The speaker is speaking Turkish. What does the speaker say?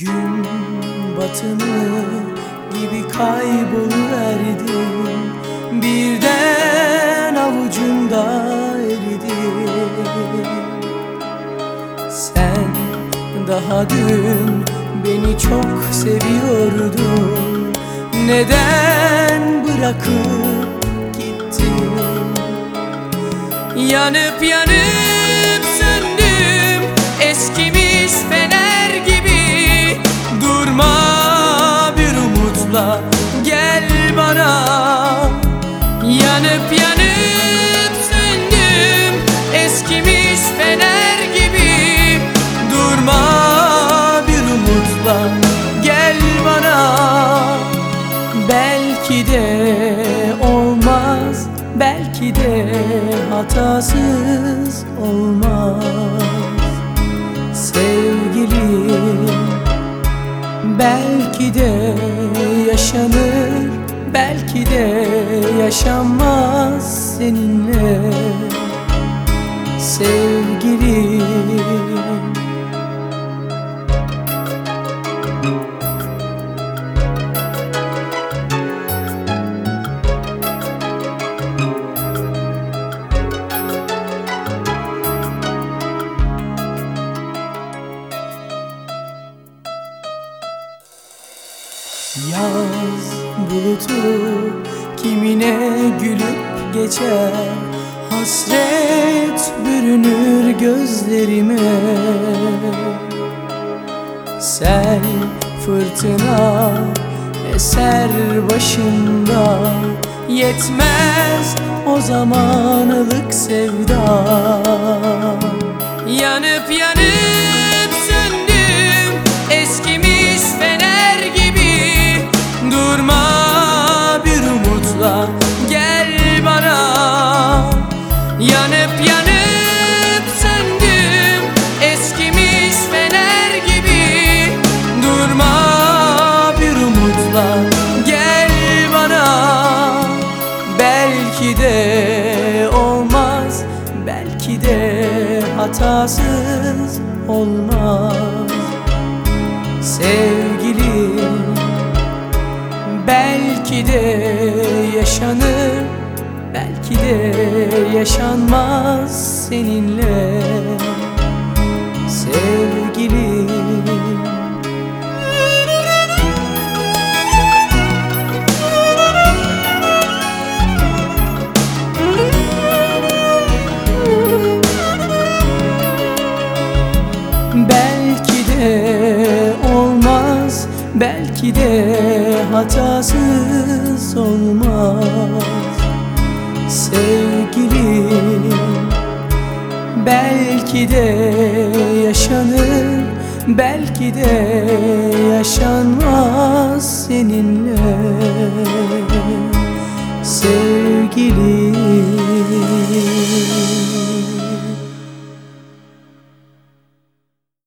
Gün batımı gibi kayboluverdim Birden avucumda eridin Sen daha dün beni çok seviyordun. Neden bırakıp gittin? Yanıp yanıp Yanıp yanıp söndüm Eskimiş fener gibi. Durma bir umutla Gel bana. Belki de olmaz Belki de hatasız olmaz. Sevgilim yaşanmaz seninle Sevgilim. Yaz bulutu kimine gülüp geçer. Hasret bürünür gözlerime. Sel fırtına eser başında Yetmez o zamanlık sevda. Yanıp yanıp Yanıp yanıp söndüm Eskimiş fener gibi. Durma bir umutla Gel bana. Belki de olmaz Belki de hatasız olmaz. Sevgilim Belki de yaşanır Belki de yaşanmaz seninle. Sevgilim. Belki de olmaz Belki de hatasız olmaz Sevgilim Belki de yaşanır Belki de yaşanmaz seninle. Sevgilim